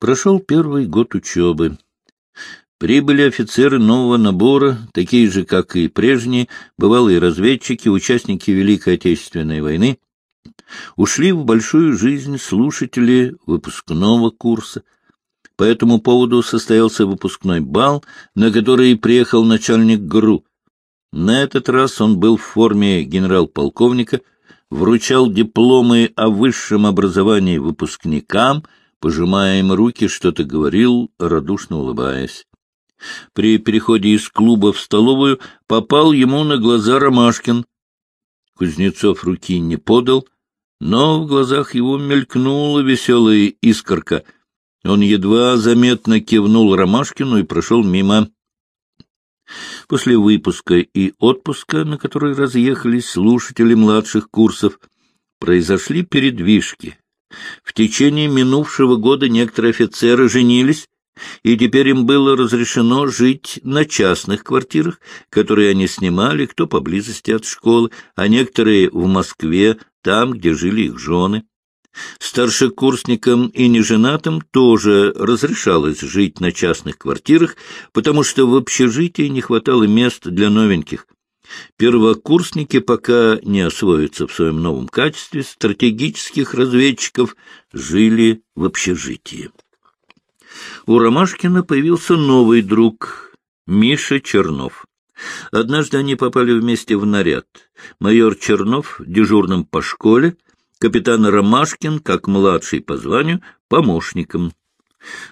Прошел первый год учебы. Прибыли офицеры нового набора, такие же, как и прежние, бывалые разведчики, участники Великой Отечественной войны. Ушли в большую жизнь слушатели выпускного курса. По этому поводу состоялся выпускной бал, на который приехал начальник ГРУ. На этот раз он был в форме генерал-полковника, вручал дипломы о высшем образовании выпускникам, пожимая им руки, что-то говорил, радушно улыбаясь. При переходе из клуба в столовую попал ему на глаза Ромашкин. Кузнецов руки не подал, но в глазах его мелькнула веселая искорка. Он едва заметно кивнул Ромашкину и прошел мимо. После выпуска и отпуска, на который разъехались слушатели младших курсов, произошли передвижки. В течение минувшего года некоторые офицеры женились, и теперь им было разрешено жить на частных квартирах, которые они снимали, кто поблизости от школы, а некоторые в Москве, там, где жили их жены. Старшекурсникам и неженатым тоже разрешалось жить на частных квартирах, потому что в общежитии не хватало мест для новеньких. Первокурсники пока не освоятся в своем новом качестве стратегических разведчиков, жили в общежитии у Ромашкина появился новый друг — Миша Чернов. Однажды они попали вместе в наряд. Майор Чернов дежурным по школе, капитан Ромашкин, как младший по званию, помощником.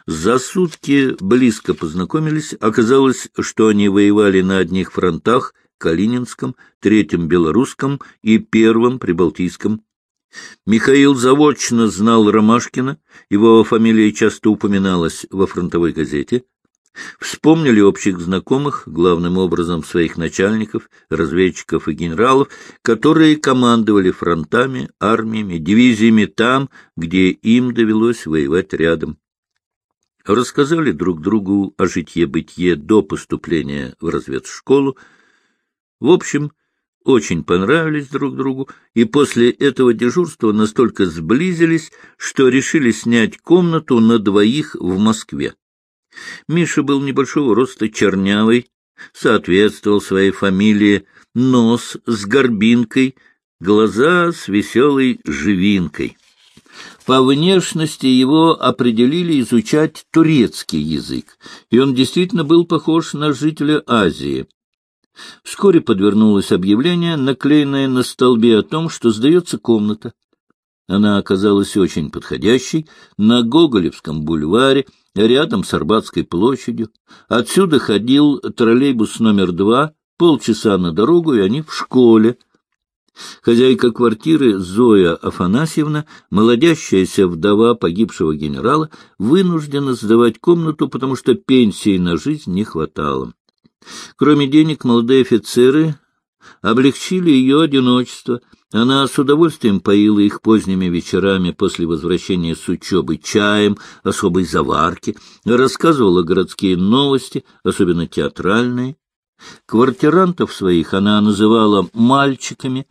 За сутки близко познакомились. Оказалось, что они воевали на одних фронтах — Калининском, Третьем Белорусском и Первом Прибалтийском. Михаил заочно знал Ромашкина, его фамилия часто упоминалась во фронтовой газете. Вспомнили общих знакомых, главным образом своих начальников, разведчиков и генералов, которые командовали фронтами, армиями, дивизиями там, где им довелось воевать рядом. Рассказали друг другу о житье-бытие до поступления в разведшколу. В общем, очень понравились друг другу, и после этого дежурства настолько сблизились, что решили снять комнату на двоих в Москве. Миша был небольшого роста чернявый, соответствовал своей фамилии, нос с горбинкой, глаза с веселой живинкой. По внешности его определили изучать турецкий язык, и он действительно был похож на жителя Азии. Вскоре подвернулось объявление, наклеенное на столбе о том, что сдается комната. Она оказалась очень подходящей на Гоголевском бульваре, рядом с Арбатской площадью. Отсюда ходил троллейбус номер два, полчаса на дорогу, и они в школе. Хозяйка квартиры Зоя Афанасьевна, молодящаяся вдова погибшего генерала, вынуждена сдавать комнату, потому что пенсии на жизнь не хватало. Кроме денег, молодые офицеры облегчили ее одиночество. Она с удовольствием поила их поздними вечерами после возвращения с учебы чаем особой заварки, рассказывала городские новости, особенно театральные. Квартирантов своих она называла «мальчиками»,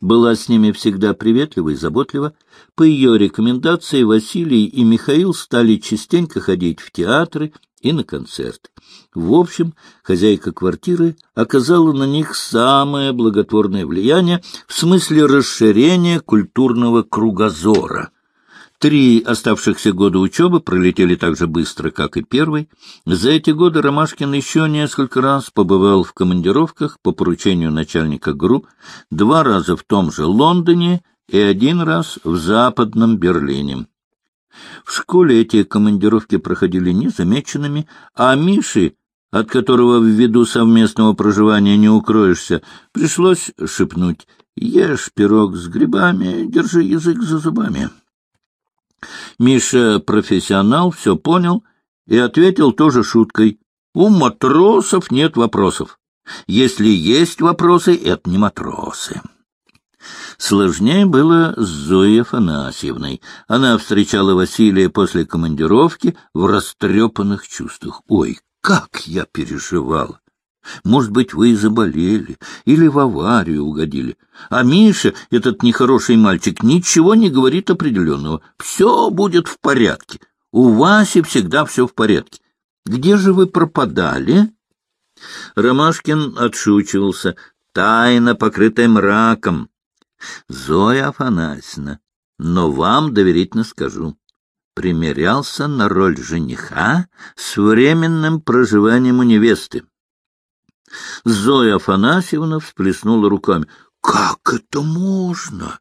была с ними всегда приветлива и заботлива. По ее рекомендации Василий и Михаил стали частенько ходить в театры и на концерты. В общем, хозяйка квартиры оказала на них самое благотворное влияние в смысле расширения культурного кругозора. Три оставшихся года учебы пролетели так же быстро, как и первый. За эти годы Ромашкин еще несколько раз побывал в командировках по поручению начальника ГРУ, два раза в том же Лондоне и один раз в Западном Берлине. В школе эти командировки проходили незамеченными, а Миши, от которого ввиду совместного проживания не укроешься, пришлось шепнуть «Ешь пирог с грибами, держи язык за зубами». Миша, профессионал, все понял и ответил тоже шуткой «У матросов нет вопросов. Если есть вопросы, это не матросы». Сложнее было с Зоей Афанасьевной. Она встречала Василия после командировки в растрепанных чувствах. «Ой, как я переживала! Может быть, вы и заболели, или в аварию угодили. А Миша, этот нехороший мальчик, ничего не говорит определенного. Все будет в порядке. У Васи всегда все в порядке. Где же вы пропадали? Ромашкин отшучивался. Тайна, покрытая мраком. Зоя Афанасьевна, но вам доверительно скажу. Примерялся на роль жениха с временным проживанием у невесты. Зоя Афанасьевна всплеснула руками. — Как это можно?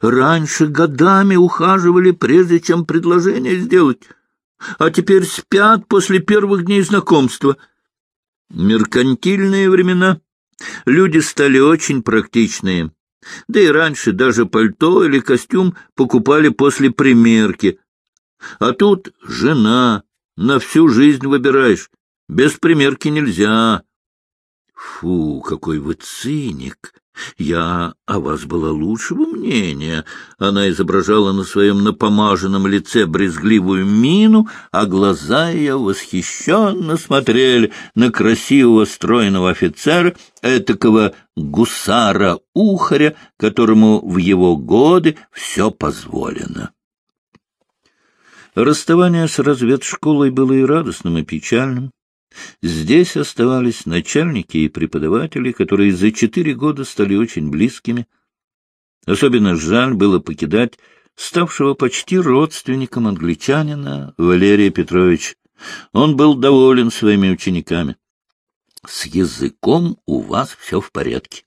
Раньше годами ухаживали, прежде чем предложение сделать, а теперь спят после первых дней знакомства. Меркантильные времена. Люди стали очень практичные. Да и раньше даже пальто или костюм покупали после примерки. А тут жена, на всю жизнь выбираешь. Без примерки нельзя. Фу, какой вы циник! Я о вас была лучшего мнения. Она изображала на своем напомаженном лице брезгливую мину, а глаза ее восхищенно смотрели на красивого стройного офицера, этакого гусара-ухаря, которому в его годы все позволено. Расставание с разведшколой было и радостным, и печальным. Здесь оставались начальники и преподаватели, которые за четыре года стали очень близкими. Особенно жаль было покидать ставшего почти родственником англичанина Валерия Петровича. Он был доволен своими учениками. С языком у вас все в порядке.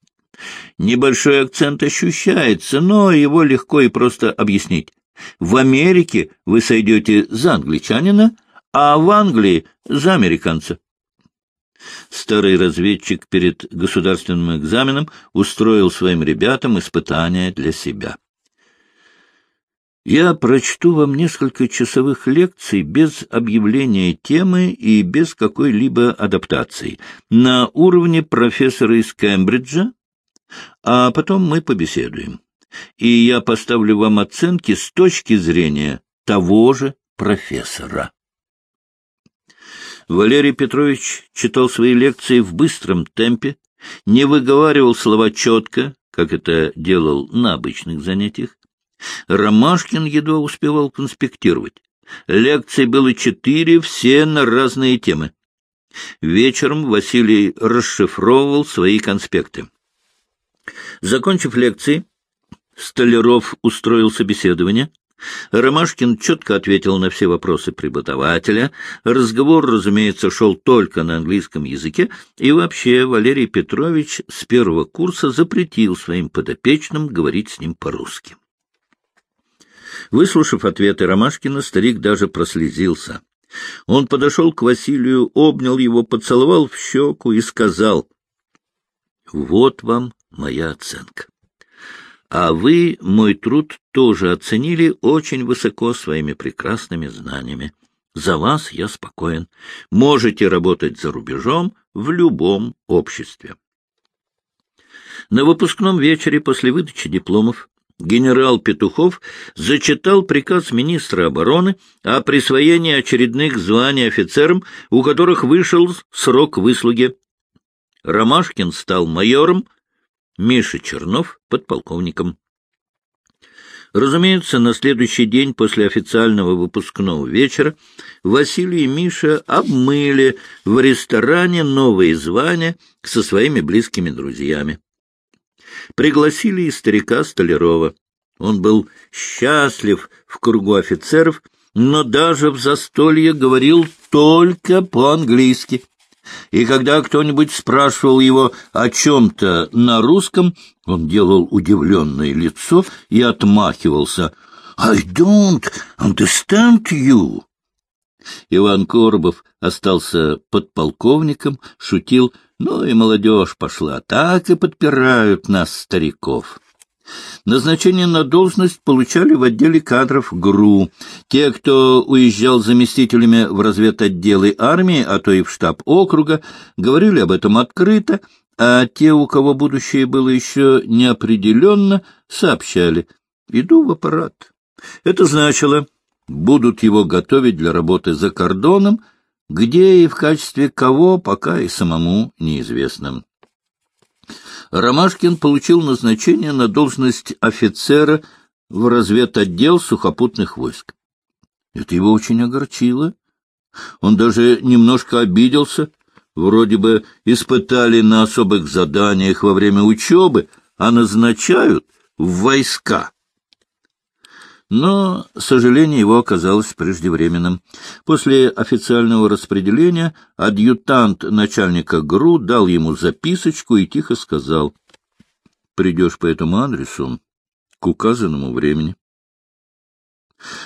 Небольшой акцент ощущается, но его легко и просто объяснить. В Америке вы сойдете за англичанина, а в Англии — за американца. Старый разведчик перед государственным экзаменом устроил своим ребятам испытания для себя. Я прочту вам несколько часовых лекций без объявления темы и без какой-либо адаптации, на уровне профессора из Кембриджа, а потом мы побеседуем. И я поставлю вам оценки с точки зрения того же профессора. Валерий Петрович читал свои лекции в быстром темпе, не выговаривал слова четко, как это делал на обычных занятиях. Ромашкин едва успевал конспектировать. Лекций было четыре, все на разные темы. Вечером Василий расшифровывал свои конспекты. Закончив лекции, Столяров устроил собеседование — Ромашкин четко ответил на все вопросы преподавателя. Разговор, разумеется, шел только на английском языке, и вообще Валерий Петрович с первого курса запретил своим подопечным говорить с ним по-русски. Выслушав ответы Ромашкина, старик даже прослезился. Он подошел к Василию, обнял его, поцеловал в щеку и сказал, «Вот вам моя оценка. А вы мой труд тоже оценили очень высоко своими прекрасными знаниями. За вас я спокоен. Можете работать за рубежом в любом обществе. На выпускном вечере после выдачи дипломов генерал Петухов зачитал приказ министра обороны о присвоении очередных званий офицерам, у которых вышел срок выслуги. Ромашкин стал майором, Миша Чернов — подполковником. Разумеется, на следующий день после официального выпускного вечера Василий и Миша обмыли в ресторане новые звания со своими близкими друзьями. Пригласили и старика Столярова. Он был счастлив в кругу офицеров, но даже в застолье говорил только по-английски и когда кто-нибудь спрашивал его о чем-то на русском, он делал удивленное лицо и отмахивался. «I don't understand you». Иван Коробов остался подполковником, шутил, ну и молодежь пошла, так и подпирают нас, стариков. Назначение на должность получали в отделе кадров ГРУ. Те, кто уезжал заместителями в разведотделы армии, а то и в штаб округа, говорили об этом открыто, а те, у кого будущее было еще неопределенно, сообщали «иду в аппарат». Это значило, будут его готовить для работы за кордоном, где и в качестве кого пока и самому неизвестно. Ромашкин получил назначение на должность офицера в разведотдел сухопутных войск. Это его очень огорчило. Он даже немножко обиделся. Вроде бы испытали на особых заданиях во время учебы, а назначают в войска. Но сожаление его оказалось преждевременным. После официального распределения адъютант начальника ГРУ дал ему записочку и тихо сказал, «Придешь по этому адресу к указанному времени».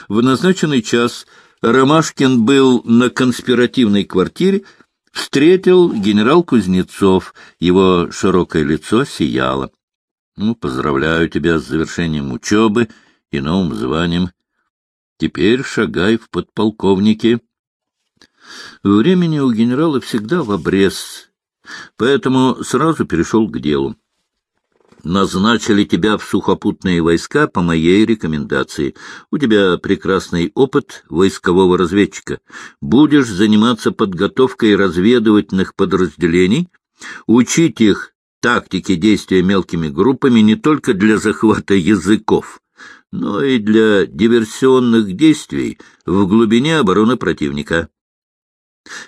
В назначенный час Ромашкин был на конспиративной квартире, встретил генерал Кузнецов, его широкое лицо сияло. Ну, поздравляю тебя с завершением учебы и новым званием. Теперь шагай в подполковники. Времени у генерала всегда в обрез, поэтому сразу перешел к делу. Назначили тебя в сухопутные войска по моей рекомендации. У тебя прекрасный опыт войскового разведчика. Будешь заниматься подготовкой разведывательных подразделений, учить их тактики действия мелкими группами не только для захвата языков, но и для диверсионных действий в глубине обороны противника.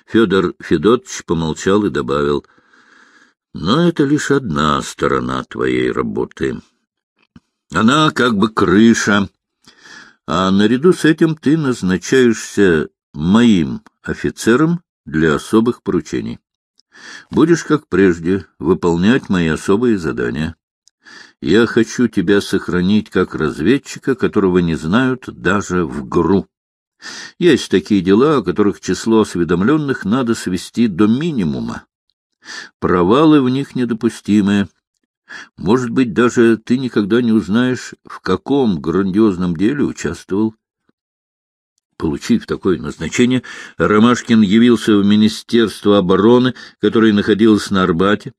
Федор Федотович помолчал и добавил, «Но это лишь одна сторона твоей работы. Она как бы крыша, а наряду с этим ты назначаешься моим офицером для особых поручений. Будешь, как прежде, выполнять мои особые задания. Я хочу тебя сохранить как разведчика, которого не знают даже в ГРУ. Есть такие дела, о которых число осведомленных надо свести до минимума. Провалы в них недопустимы. Может быть, даже ты никогда не узнаешь, в каком грандиозном деле участвовал. Получив такое назначение, Ромашкин явился в Министерство обороны, которое находилось на Арбате.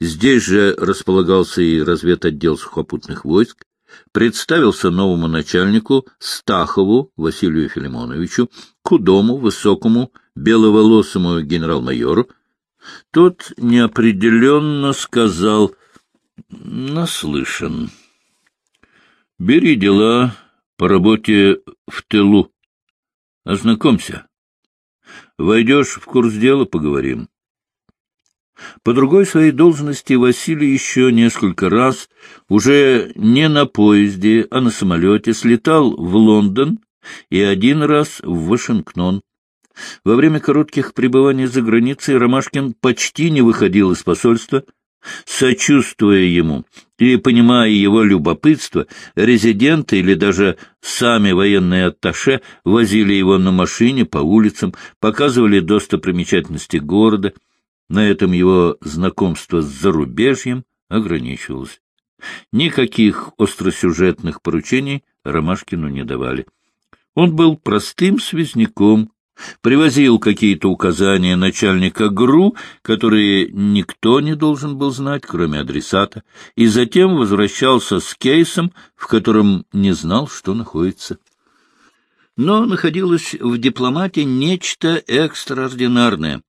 Здесь же располагался и разведотдел сухопутных войск. Представился новому начальнику Стахову Василию Филимоновичу, худому, высокому, беловолосому генерал-майору. Тот неопределенно сказал «наслышан». «Бери дела по работе в тылу. Ознакомься. Войдешь в курс дела — поговорим. По другой своей должности Василий еще несколько раз, уже не на поезде, а на самолете, слетал в Лондон и один раз в Вашингтон. Во время коротких пребываний за границей Ромашкин почти не выходил из посольства — Сочувствуя ему и понимая его любопытство, резиденты или даже сами военные атташе возили его на машине по улицам, показывали достопримечательности города. На этом его знакомство с зарубежьем ограничивалось. Никаких остросюжетных поручений Ромашкину не давали. Он был простым связняком, привозил какие-то указания начальника ГРУ, которые никто не должен был знать, кроме адресата, и затем возвращался с кейсом, в котором не знал, что находится. Но находилось в дипломате нечто экстраординарное.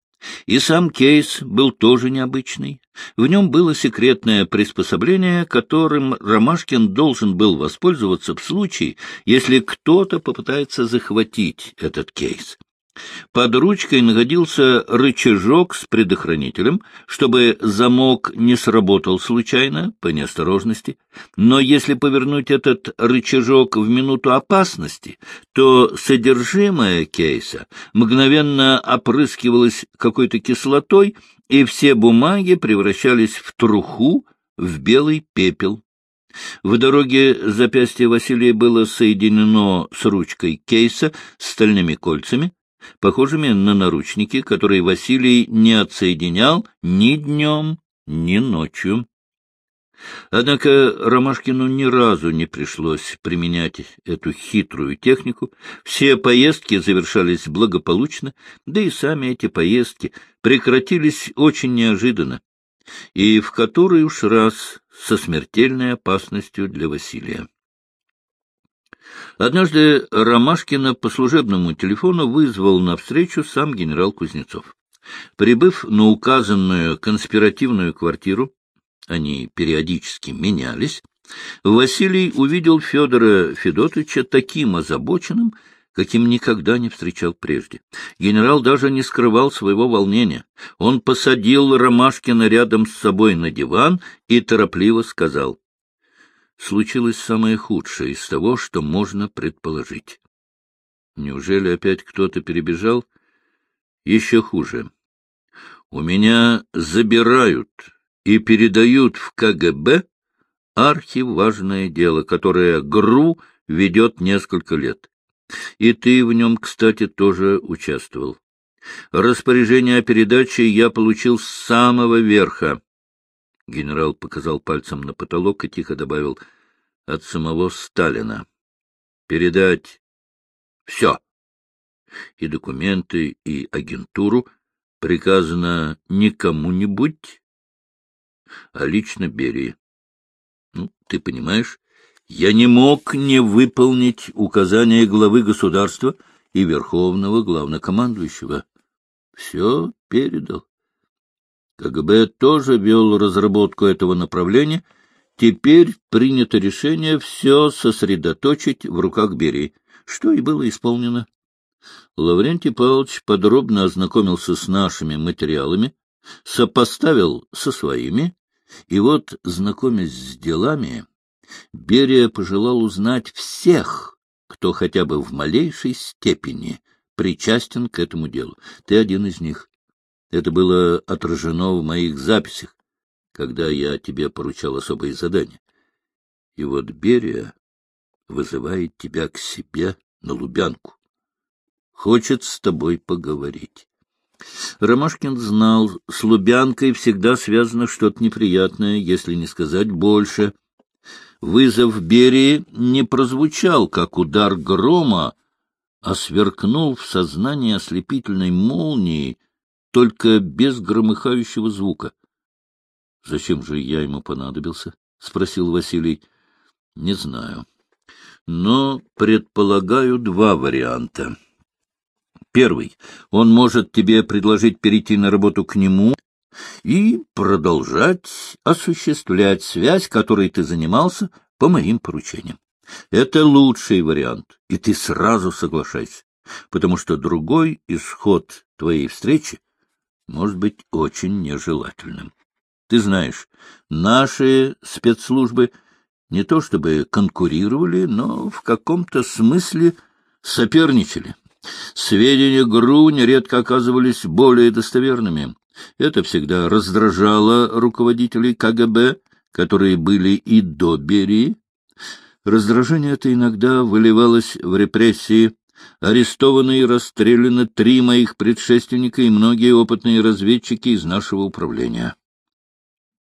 И сам кейс был тоже необычный. В нем было секретное приспособление, которым Ромашкин должен был воспользоваться в случае, если кто-то попытается захватить этот кейс. Под ручкой находился рычажок с предохранителем, чтобы замок не сработал случайно, по неосторожности. Но если повернуть этот рычажок в минуту опасности, то содержимое кейса мгновенно опрыскивалось какой-то кислотой, и все бумаги превращались в труху, в белый пепел. В дороге запястье Василия было соединено с ручкой кейса стальными кольцами, похожими на наручники, которые Василий не отсоединял ни днем, ни ночью. Однако Ромашкину ни разу не пришлось применять эту хитрую технику. Все поездки завершались благополучно, да и сами эти поездки прекратились очень неожиданно, и в который уж раз со смертельной опасностью для Василия. Однажды Ромашкина по служебному телефону вызвал на встречу сам генерал Кузнецов. Прибыв на указанную конспиративную квартиру, они периодически менялись, Василий увидел Федора Федотовича таким озабоченным, каким никогда не встречал прежде. Генерал даже не скрывал своего волнения. Он посадил Ромашкина рядом с собой на диван и торопливо сказал. Случилось самое худшее из того, что можно предположить. Неужели опять кто-то перебежал? Еще хуже. У меня забирают и передают в КГБ архиважное дело, которое ГРУ ведет несколько лет. И ты в нем, кстати, тоже участвовал. Распоряжение о передаче я получил с самого верха. Генерал показал пальцем на потолок и тихо добавил от самого Сталина. Передать все. И документы, и агентуру приказано не кому-нибудь, а лично Берии. Ну, ты понимаешь, я не мог не выполнить указания главы государства и верховного главнокомандующего. Все передал. КГБ тоже вел разработку этого направления. Теперь принято решение все сосредоточить в руках Берии, что и было исполнено. Лаврентий Павлович подробно ознакомился с нашими материалами, сопоставил со своими, и вот, знакомясь с делами, Берия пожелал узнать всех, кто хотя бы в малейшей степени причастен к этому делу. Ты один из них. Это было отражено в моих записях, когда я тебе поручал особые задания. И вот Берия вызывает тебя к себе на Лубянку. Хочет с тобой поговорить. Ромашкин знал, с Лубянкой всегда связано что-то неприятное, если не сказать больше. Вызов Берии не прозвучал, как удар грома, а сверкнул в сознании ослепительной молнии, только без громыхающего звука. — Зачем же я ему понадобился? — спросил Василий. — Не знаю. Но предполагаю два варианта. Первый. Он может тебе предложить перейти на работу к нему и продолжать осуществлять связь, которой ты занимался по моим поручениям. Это лучший вариант, и ты сразу соглашайся, потому что другой исход твоей встречи может быть очень нежелательным. Ты знаешь, наши спецслужбы не то чтобы конкурировали, но в каком-то смысле соперничали. Сведения ГРУ нередко оказывались более достоверными. Это всегда раздражало руководителей КГБ, которые были и до Берии. Раздражение это иногда выливалось в репрессии. Арестованы и расстреляны три моих предшественника и многие опытные разведчики из нашего управления.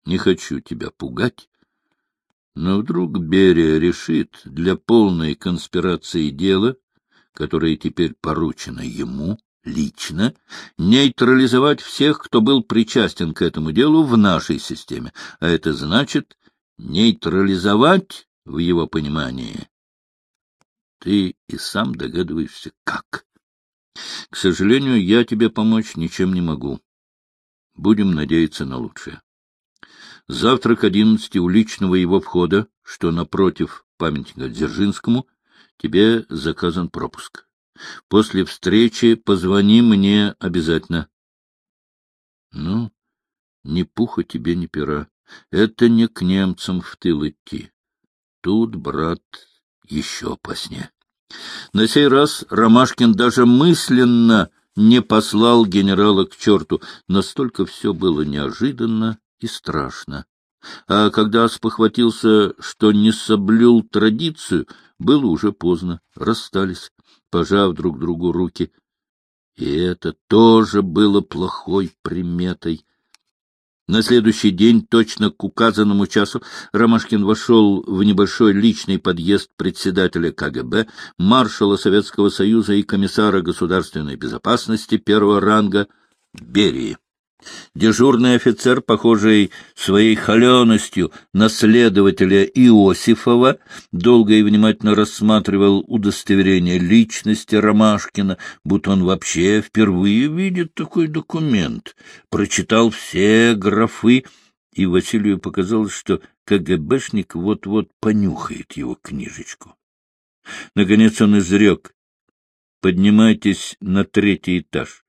Не хочу тебя пугать, но вдруг Берия решит для полной конспирации дела, которое теперь поручено ему, лично нейтрализовать всех, кто был причастен к этому делу в нашей системе, а это значит нейтрализовать в его понимании. Ты и сам догадываешься, как. К сожалению, я тебе помочь ничем не могу. Будем надеяться на лучшее. Завтра к одиннадцати у личного его входа, что напротив памятника Дзержинскому, тебе заказан пропуск. После встречи позвони мне обязательно. Ну, ни пуха тебе, ни пера. Это не к немцам в тыл идти. Тут, брат, еще опаснее. На сей раз Ромашкин даже мысленно не послал генерала к черту. Настолько все было неожиданно и страшно. А когда спохватился, что не соблюл традицию, было уже поздно, расстались пожав друг другу руки. И это тоже было плохой приметой. На следующий день, точно к указанному часу, Ромашкин вошел в небольшой личный подъезд председателя КГБ, маршала Советского Союза и комиссара государственной безопасности первого ранга Берии. Дежурный офицер, похожий своей холеностью на следователя Иосифова, долго и внимательно рассматривал удостоверение личности Ромашкина, будто он вообще впервые видит такой документ, прочитал все графы, и Василию показалось, что КГБшник вот-вот понюхает его книжечку. Наконец он изрек. поднимайтесь на третий этаж.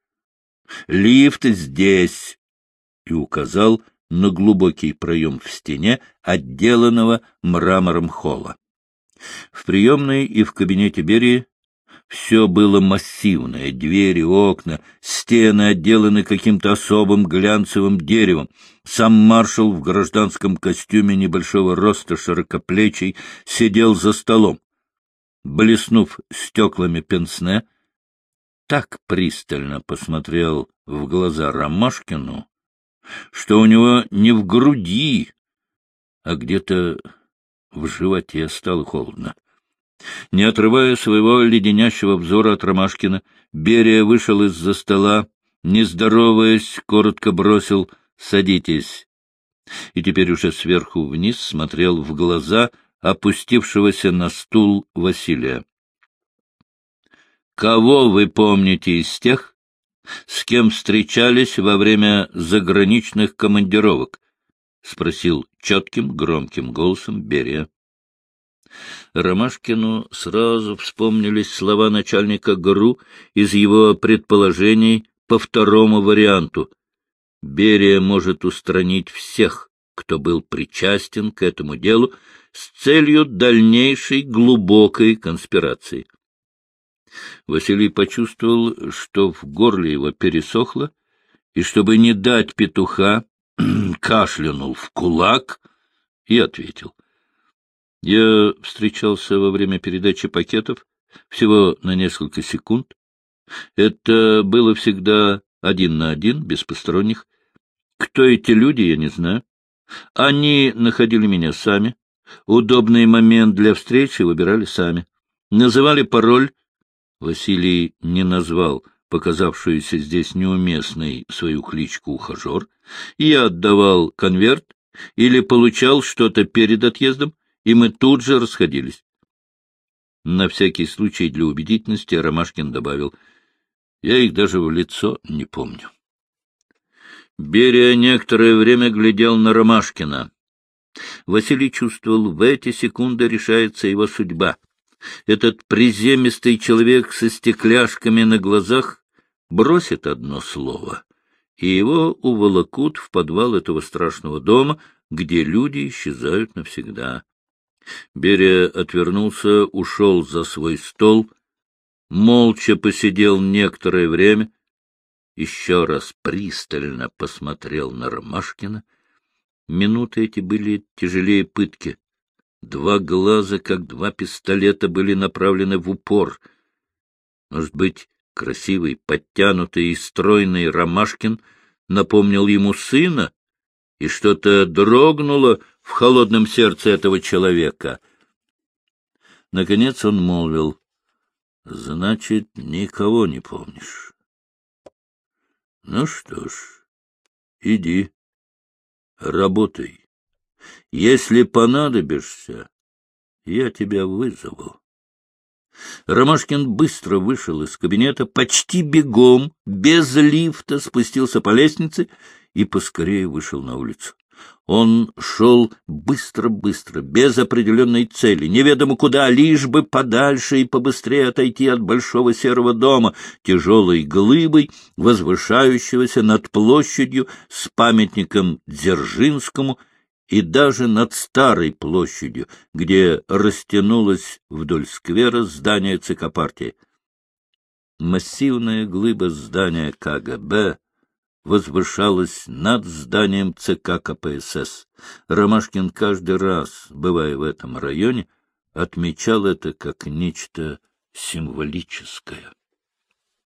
Лифт здесь, и указал на глубокий проем в стене, отделанного мрамором холла. В приемной и в кабинете Берии все было массивное, двери, окна, стены отделаны каким-то особым глянцевым деревом. Сам маршал в гражданском костюме небольшого роста широкоплечий сидел за столом. Блеснув стеклами пенсне, так пристально посмотрел в глаза Ромашкину, что у него не в груди, а где-то в животе стало холодно. Не отрывая своего леденящего взора от Ромашкина, Берия вышел из-за стола, не здороваясь, коротко бросил «Садитесь». И теперь уже сверху вниз смотрел в глаза опустившегося на стул Василия. «Кого вы помните из тех, с кем встречались во время заграничных командировок? — спросил четким, громким голосом Берия. Ромашкину сразу вспомнились слова начальника ГРУ из его предположений по второму варианту. Берия может устранить всех, кто был причастен к этому делу, с целью дальнейшей глубокой конспирации. Василий почувствовал, что в горле его пересохло, и, чтобы не дать петуха, кашлянул в кулак и ответил. Я встречался во время передачи пакетов всего на несколько секунд. Это было всегда один на один, без посторонних. Кто эти люди, я не знаю. Они находили меня сами. Удобный момент для встречи выбирали сами. Называли пароль Василий не назвал показавшуюся здесь неуместной свою кличку ухажер, и я отдавал конверт или получал что-то перед отъездом, и мы тут же расходились. На всякий случай для убедительности Ромашкин добавил, я их даже в лицо не помню. Берия некоторое время глядел на Ромашкина. Василий чувствовал, в эти секунды решается его судьба — этот приземистый человек со стекляшками на глазах бросит одно слово, и его уволокут в подвал этого страшного дома, где люди исчезают навсегда. Берия отвернулся, ушел за свой стол, молча посидел некоторое время, еще раз пристально посмотрел на Ромашкина. Минуты эти были тяжелее пытки. Два глаза, как два пистолета, были направлены в упор. Может быть, красивый, подтянутый и стройный Ромашкин напомнил ему сына, и что-то дрогнуло в холодном сердце этого человека. Наконец он молвил, — Значит, никого не помнишь. — Ну что ж, иди, работай. Если понадобишься, я тебя вызову. Ромашкин быстро вышел из кабинета, почти бегом, без лифта, спустился по лестнице и поскорее вышел на улицу. Он шел быстро-быстро, без определенной цели, неведомо куда, лишь бы подальше и побыстрее отойти от большого серого дома, тяжелой глыбой, возвышающегося над площадью с памятником Дзержинскому — и даже над старой площадью, где растянулось вдоль сквера здание ЦК партии. Массивная глыба здания КГБ возвышалась над зданием ЦК КПСС. Ромашкин каждый раз, бывая в этом районе, отмечал это как нечто символическое.